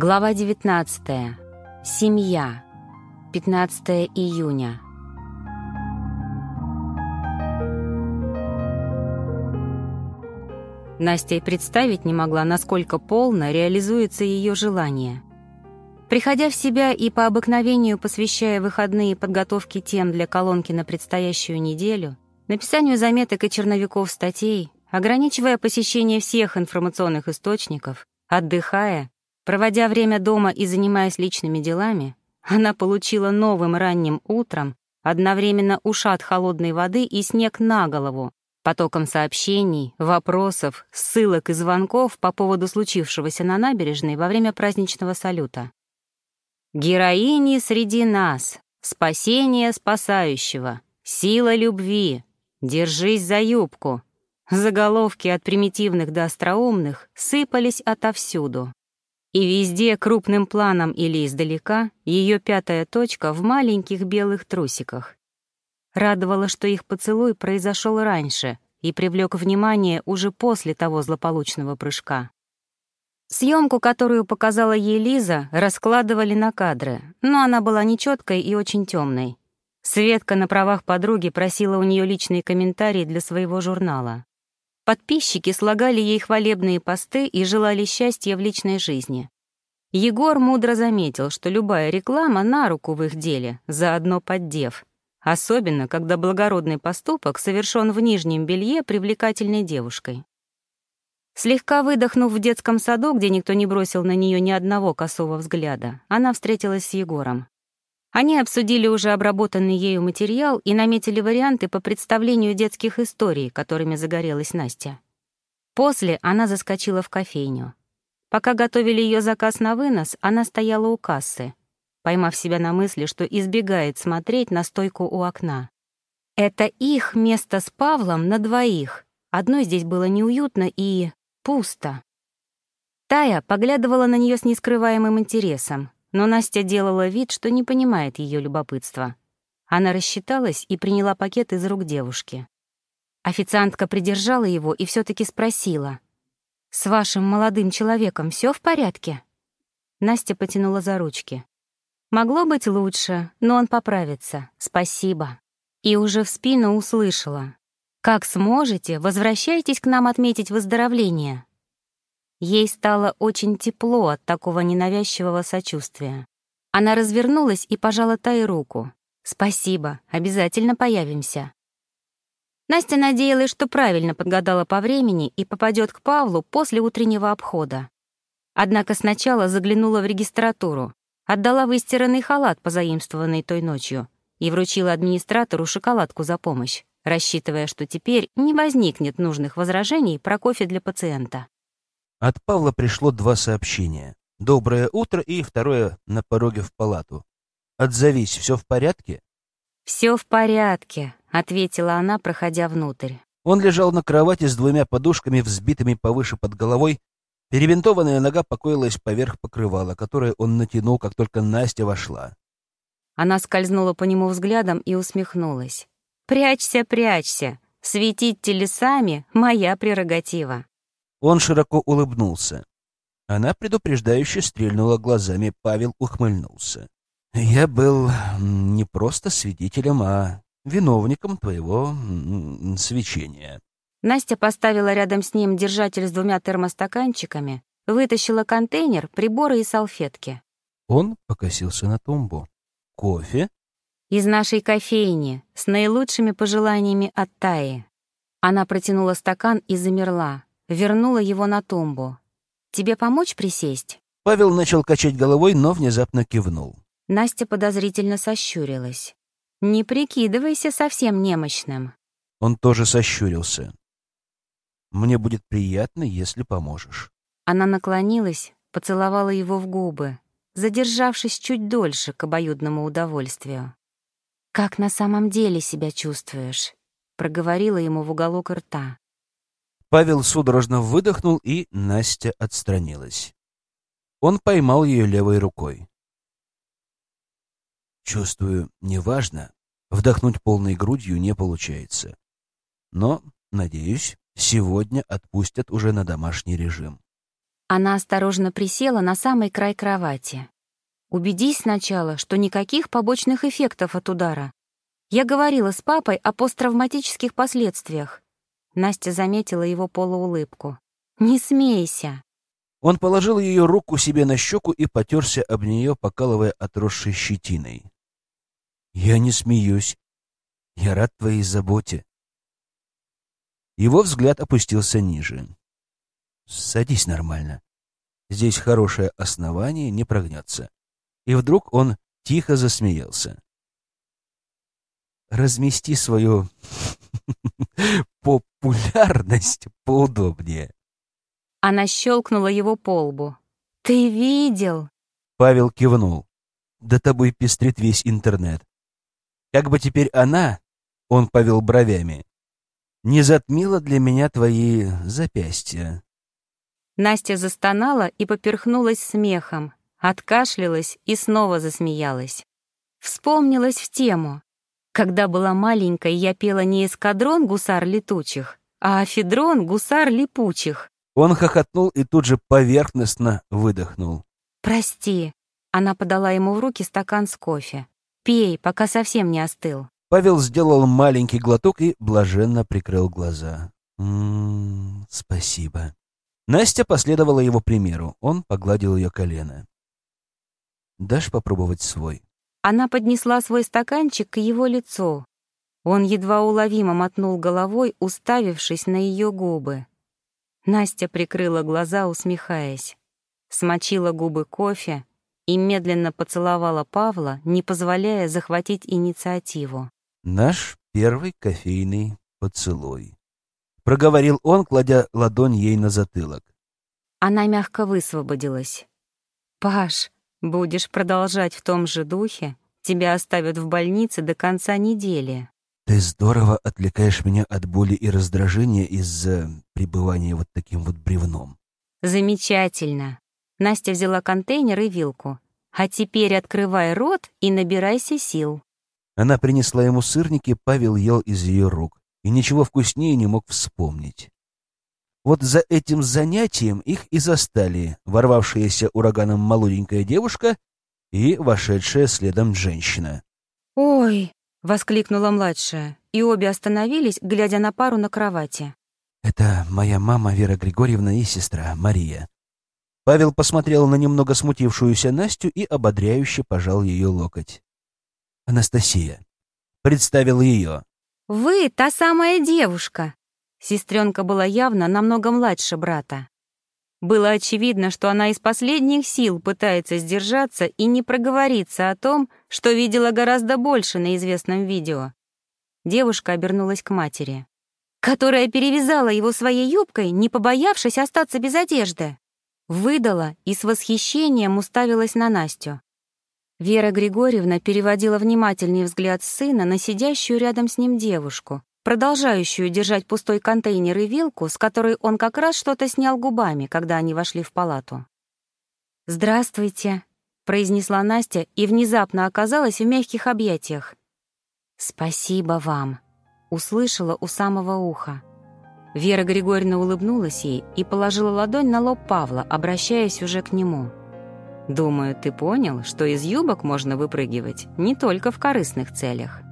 Глава 19. Семья. 15 июня. Настя и представить не могла, насколько полно реализуется ее желание. Приходя в себя и по обыкновению посвящая выходные подготовки тем для колонки на предстоящую неделю, написанию заметок и черновиков статей, ограничивая посещение всех информационных источников, отдыхая, Проводя время дома и занимаясь личными делами, она получила новым ранним утром одновременно ушат холодной воды и снег на голову, потоком сообщений, вопросов, ссылок и звонков по поводу случившегося на набережной во время праздничного салюта. «Героини среди нас, спасение спасающего, сила любви, держись за юбку». Заголовки от примитивных до остроумных сыпались отовсюду. И везде, крупным планом или издалека, ее пятая точка в маленьких белых трусиках. Радовало, что их поцелуй произошел раньше и привлек внимание уже после того злополучного прыжка. Съемку, которую показала ей Лиза, раскладывали на кадры, но она была нечеткой и очень темной. Светка на правах подруги просила у нее личные комментарии для своего журнала. Подписчики слагали ей хвалебные посты и желали счастья в личной жизни. Егор мудро заметил, что любая реклама на руку в их деле, заодно поддев. Особенно, когда благородный поступок совершен в нижнем белье привлекательной девушкой. Слегка выдохнув в детском саду, где никто не бросил на нее ни одного косого взгляда, она встретилась с Егором. Они обсудили уже обработанный ею материал и наметили варианты по представлению детских историй, которыми загорелась Настя. После она заскочила в кофейню. Пока готовили ее заказ на вынос, она стояла у кассы, поймав себя на мысли, что избегает смотреть на стойку у окна. Это их место с Павлом на двоих. Одной здесь было неуютно и пусто. Тая поглядывала на нее с нескрываемым интересом, но Настя делала вид, что не понимает ее любопытства. Она рассчиталась и приняла пакет из рук девушки. Официантка придержала его и все таки спросила. «С вашим молодым человеком все в порядке?» Настя потянула за ручки. «Могло быть лучше, но он поправится. Спасибо». И уже в спину услышала. «Как сможете, возвращайтесь к нам отметить выздоровление». Ей стало очень тепло от такого ненавязчивого сочувствия. Она развернулась и пожала Тай руку. «Спасибо, обязательно появимся». Настя надеялась, что правильно подгадала по времени и попадет к Павлу после утреннего обхода. Однако сначала заглянула в регистратуру, отдала выстиранный халат, позаимствованный той ночью, и вручила администратору шоколадку за помощь, рассчитывая, что теперь не возникнет нужных возражений про кофе для пациента. От Павла пришло два сообщения. «Доброе утро» и второе «На пороге в палату». «Отзовись, все в порядке?» «Все в порядке», — ответила она, проходя внутрь. Он лежал на кровати с двумя подушками, взбитыми повыше под головой. Перебинтованная нога покоилась поверх покрывала, которое он натянул, как только Настя вошла. Она скользнула по нему взглядом и усмехнулась. «Прячься, прячься. Светить телесами — моя прерогатива». Он широко улыбнулся. Она предупреждающе стрельнула глазами, Павел ухмыльнулся. «Я был не просто свидетелем, а виновником твоего свечения». Настя поставила рядом с ним держатель с двумя термостаканчиками, вытащила контейнер, приборы и салфетки. Он покосился на тумбу. «Кофе?» «Из нашей кофейни, с наилучшими пожеланиями от Таи». Она протянула стакан и замерла, вернула его на тумбу. «Тебе помочь присесть?» Павел начал качать головой, но внезапно кивнул. Настя подозрительно сощурилась. «Не прикидывайся совсем немощным». Он тоже сощурился. «Мне будет приятно, если поможешь». Она наклонилась, поцеловала его в губы, задержавшись чуть дольше к обоюдному удовольствию. «Как на самом деле себя чувствуешь?» — проговорила ему в уголок рта. Павел судорожно выдохнул, и Настя отстранилась. Он поймал ее левой рукой. Чувствую, неважно, вдохнуть полной грудью не получается. Но, надеюсь, сегодня отпустят уже на домашний режим. Она осторожно присела на самый край кровати. «Убедись сначала, что никаких побочных эффектов от удара. Я говорила с папой о посттравматических последствиях». Настя заметила его полуулыбку. «Не смейся!» Он положил ее руку себе на щеку и потерся об нее, покалывая отросшей щетиной. «Я не смеюсь. Я рад твоей заботе». Его взгляд опустился ниже. «Садись нормально. Здесь хорошее основание, не прогнется». И вдруг он тихо засмеялся. «Размести свою популярность поудобнее». Она щелкнула его по лбу. «Ты видел?» Павел кивнул. «Да тобой пестрит весь интернет. Как бы теперь она, — он повел бровями, — не затмила для меня твои запястья». Настя застонала и поперхнулась смехом, откашлялась и снова засмеялась. Вспомнилась в тему. Когда была маленькой, я пела не эскадрон гусар летучих, а афедрон гусар липучих. Он хохотнул и тут же поверхностно выдохнул. «Прости». Она подала ему в руки стакан с кофе. «Пей, пока совсем не остыл». Павел сделал маленький глоток и блаженно прикрыл глаза. «М-м, спасибо». Настя последовала его примеру. Он погладил ее колено. «Дашь попробовать свой?» Она поднесла свой стаканчик к его лицу. Он едва уловимо мотнул головой, уставившись на ее губы. Настя прикрыла глаза, усмехаясь, смочила губы кофе и медленно поцеловала Павла, не позволяя захватить инициативу. «Наш первый кофейный поцелуй», — проговорил он, кладя ладонь ей на затылок. Она мягко высвободилась. «Паш, будешь продолжать в том же духе, тебя оставят в больнице до конца недели». Ты здорово отвлекаешь меня от боли и раздражения из-за пребывания вот таким вот бревном. Замечательно. Настя взяла контейнер и вилку. А теперь открывай рот и набирайся сил. Она принесла ему сырники, Павел ел из ее рук и ничего вкуснее не мог вспомнить. Вот за этим занятием их и застали ворвавшаяся ураганом молоденькая девушка и вошедшая следом женщина. «Ой!» — воскликнула младшая, и обе остановились, глядя на пару на кровати. «Это моя мама Вера Григорьевна и сестра Мария». Павел посмотрел на немного смутившуюся Настю и ободряюще пожал ее локоть. «Анастасия». Представил ее. «Вы та самая девушка!» Сестренка была явно намного младше брата. Было очевидно, что она из последних сил пытается сдержаться и не проговориться о том, что видела гораздо больше на известном видео. Девушка обернулась к матери, которая перевязала его своей юбкой, не побоявшись остаться без одежды. Выдала и с восхищением уставилась на Настю. Вера Григорьевна переводила внимательный взгляд сына на сидящую рядом с ним девушку, продолжающую держать пустой контейнер и вилку, с которой он как раз что-то снял губами, когда они вошли в палату. «Здравствуйте», — произнесла Настя и внезапно оказалась в мягких объятиях. «Спасибо вам», — услышала у самого уха. Вера Григорьевна улыбнулась ей и положила ладонь на лоб Павла, обращаясь уже к нему. «Думаю, ты понял, что из юбок можно выпрыгивать не только в корыстных целях».